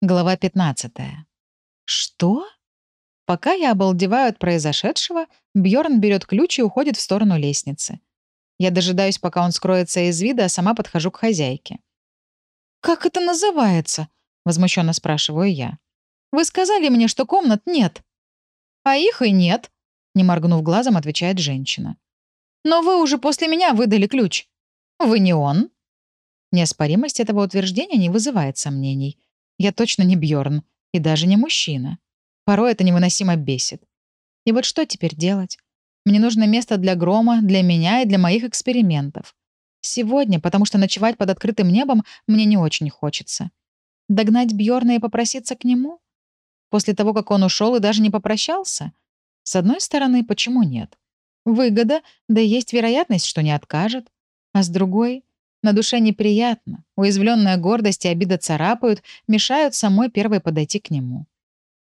Глава 15. Что? Пока я обалдеваю от произошедшего, Бьорн берет ключ и уходит в сторону лестницы. Я дожидаюсь, пока он скроется из вида, а сама подхожу к хозяйке. «Как это называется?» — возмущенно спрашиваю я. «Вы сказали мне, что комнат нет». «А их и нет», — не моргнув глазом, отвечает женщина. «Но вы уже после меня выдали ключ. Вы не он?» Неоспоримость этого утверждения не вызывает сомнений. Я точно не Бьорн и даже не мужчина. Порой это невыносимо бесит. И вот что теперь делать? Мне нужно место для грома, для меня и для моих экспериментов. Сегодня, потому что ночевать под открытым небом мне не очень хочется. Догнать Бьорна и попроситься к нему? После того, как он ушел и даже не попрощался? С одной стороны, почему нет? Выгода, да есть вероятность, что не откажет. А с другой, на душе неприятно, уязвленная гордость и обида царапают, мешают самой первой подойти к нему.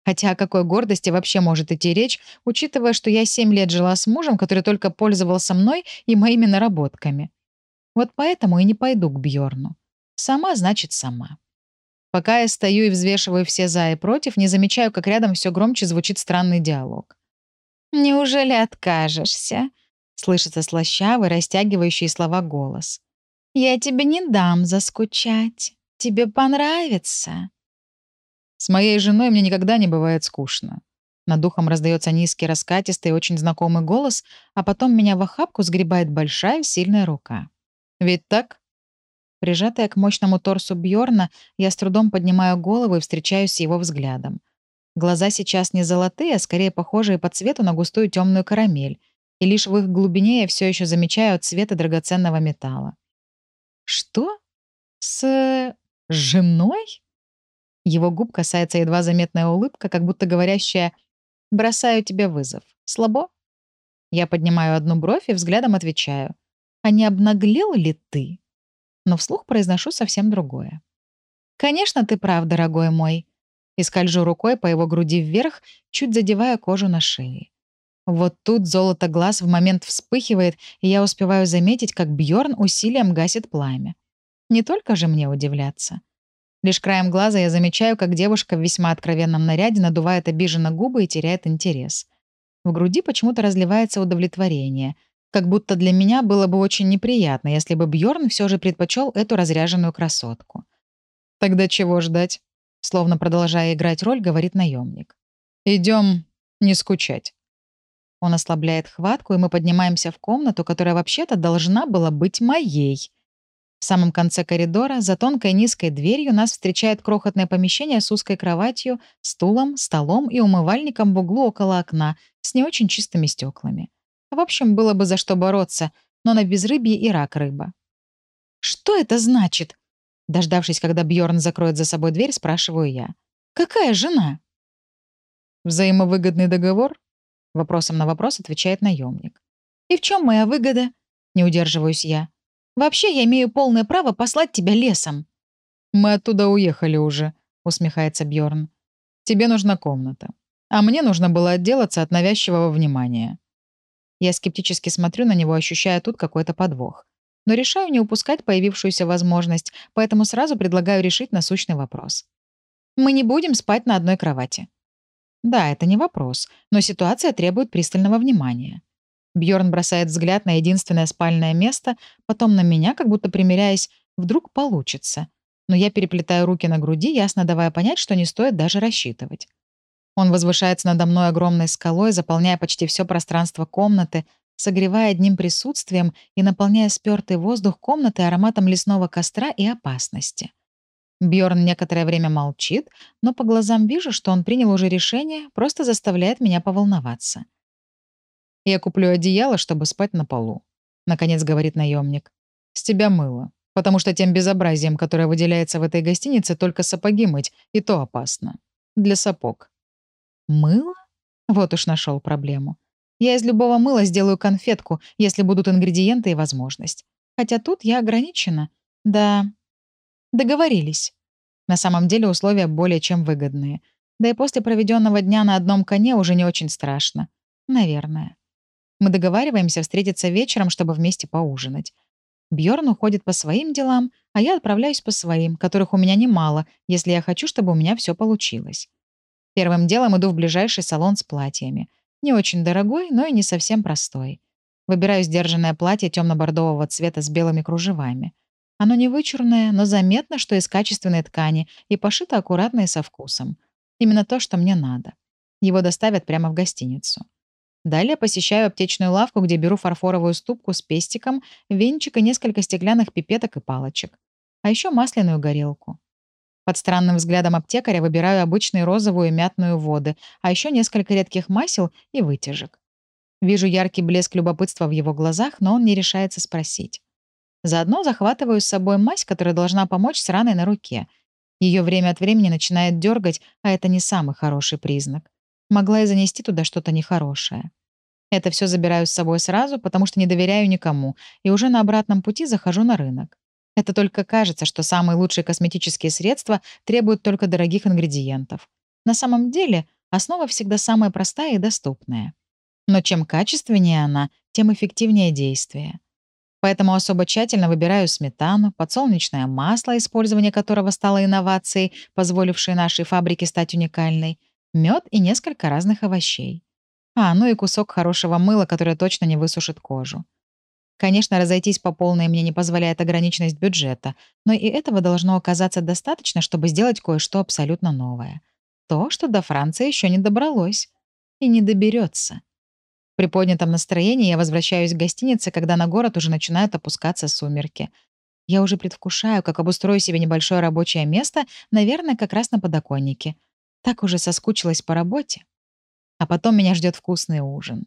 Хотя о какой гордости вообще может идти речь, учитывая, что я семь лет жила с мужем, который только пользовался мной и моими наработками. Вот поэтому и не пойду к Бьорну. Сама значит сама. Пока я стою и взвешиваю все «за» и «против», не замечаю, как рядом все громче звучит странный диалог. «Неужели откажешься?» — слышится слащавый, растягивающий слова голос. Я тебе не дам заскучать. Тебе понравится. С моей женой мне никогда не бывает скучно. Над духом раздается низкий, раскатистый, очень знакомый голос, а потом меня в охапку сгребает большая, сильная рука. Ведь так? Прижатая к мощному торсу Бьорна, я с трудом поднимаю голову и встречаюсь с его взглядом. Глаза сейчас не золотые, а скорее похожие по цвету на густую темную карамель, и лишь в их глубине я все еще замечаю цвета драгоценного металла. «Что? С... женой?» Его губ касается едва заметная улыбка, как будто говорящая «бросаю тебе вызов. Слабо?» Я поднимаю одну бровь и взглядом отвечаю «А не обнаглел ли ты?» Но вслух произношу совсем другое. «Конечно, ты прав, дорогой мой», и скольжу рукой по его груди вверх, чуть задевая кожу на шее. Вот тут золото глаз в момент вспыхивает, и я успеваю заметить, как Бьорн усилием гасит пламя. Не только же мне удивляться. Лишь краем глаза я замечаю, как девушка в весьма откровенном наряде надувает обиженно губы и теряет интерес. В груди почему-то разливается удовлетворение, как будто для меня было бы очень неприятно, если бы Бьорн все же предпочел эту разряженную красотку. Тогда чего ждать? Словно продолжая играть роль, говорит наемник. Идем не скучать. Он ослабляет хватку, и мы поднимаемся в комнату, которая вообще-то должна была быть моей. В самом конце коридора, за тонкой низкой дверью, нас встречает крохотное помещение с узкой кроватью, стулом, столом и умывальником в углу около окна с не очень чистыми стеклами. В общем, было бы за что бороться, но на безрыбье и рак рыба. «Что это значит?» Дождавшись, когда Бьорн закроет за собой дверь, спрашиваю я. «Какая жена?» «Взаимовыгодный договор?» Вопросом на вопрос отвечает наемник. «И в чем моя выгода?» Не удерживаюсь я. «Вообще я имею полное право послать тебя лесом». «Мы оттуда уехали уже», — усмехается Бьорн. «Тебе нужна комната. А мне нужно было отделаться от навязчивого внимания». Я скептически смотрю на него, ощущая тут какой-то подвох. Но решаю не упускать появившуюся возможность, поэтому сразу предлагаю решить насущный вопрос. «Мы не будем спать на одной кровати. Да, это не вопрос, но ситуация требует пристального внимания. Бьорн бросает взгляд на единственное спальное место, потом на меня, как будто примиряясь, вдруг получится. Но я переплетаю руки на груди, ясно давая понять, что не стоит даже рассчитывать. Он возвышается надо мной огромной скалой, заполняя почти все пространство комнаты, согревая одним присутствием и наполняя спёртый воздух комнаты ароматом лесного костра и опасности. Бьорн некоторое время молчит, но по глазам вижу, что он принял уже решение, просто заставляет меня поволноваться. «Я куплю одеяло, чтобы спать на полу», — наконец говорит наемник. «С тебя мыло, потому что тем безобразием, которое выделяется в этой гостинице, только сапоги мыть, и то опасно. Для сапог». «Мыло?» Вот уж нашел проблему. Я из любого мыла сделаю конфетку, если будут ингредиенты и возможность. Хотя тут я ограничена. Да, Договорились. На самом деле условия более чем выгодные. Да и после проведенного дня на одном коне уже не очень страшно. Наверное. Мы договариваемся встретиться вечером, чтобы вместе поужинать. Бьорн уходит по своим делам, а я отправляюсь по своим, которых у меня немало, если я хочу, чтобы у меня все получилось. Первым делом иду в ближайший салон с платьями. Не очень дорогой, но и не совсем простой. Выбираю сдержанное платье темно-бордового цвета с белыми кружевами. Оно не вычурное, но заметно, что из качественной ткани и пошито аккуратно и со вкусом. Именно то, что мне надо. Его доставят прямо в гостиницу. Далее посещаю аптечную лавку, где беру фарфоровую ступку с пестиком, венчик и несколько стеклянных пипеток и палочек. А еще масляную горелку. Под странным взглядом аптекаря выбираю обычную розовую и мятную воды, а еще несколько редких масел и вытяжек. Вижу яркий блеск любопытства в его глазах, но он не решается спросить. Заодно захватываю с собой мазь, которая должна помочь с раной на руке. Ее время от времени начинает дергать, а это не самый хороший признак. Могла и занести туда что-то нехорошее. Это все забираю с собой сразу, потому что не доверяю никому, и уже на обратном пути захожу на рынок. Это только кажется, что самые лучшие косметические средства требуют только дорогих ингредиентов. На самом деле основа всегда самая простая и доступная. Но чем качественнее она, тем эффективнее действие. Поэтому особо тщательно выбираю сметану, подсолнечное масло, использование которого стало инновацией, позволившей нашей фабрике стать уникальной — мед и несколько разных овощей. А, ну и кусок хорошего мыла, которое точно не высушит кожу. Конечно, разойтись по полной мне не позволяет ограниченность бюджета, но и этого должно оказаться достаточно, чтобы сделать кое-что абсолютно новое. То, что до Франции еще не добралось. И не доберется. При поднятом настроении я возвращаюсь к гостинице, когда на город уже начинают опускаться сумерки. Я уже предвкушаю, как обустрою себе небольшое рабочее место, наверное, как раз на подоконнике — так уже соскучилась по работе. А потом меня ждет вкусный ужин.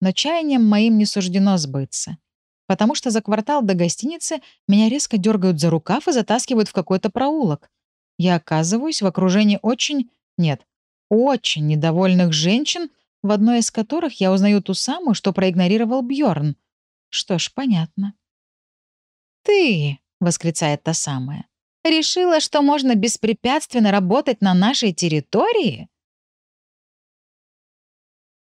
Но чаянием моим не суждено сбыться. Потому что за квартал до гостиницы меня резко дергают за рукав и затаскивают в какой-то проулок. Я оказываюсь в окружении очень... Нет, очень недовольных женщин, в одной из которых я узнаю ту самую, что проигнорировал Бьорн. Что ж, понятно. «Ты!» — восклицает та самая. Решила, что можно беспрепятственно работать на нашей территории?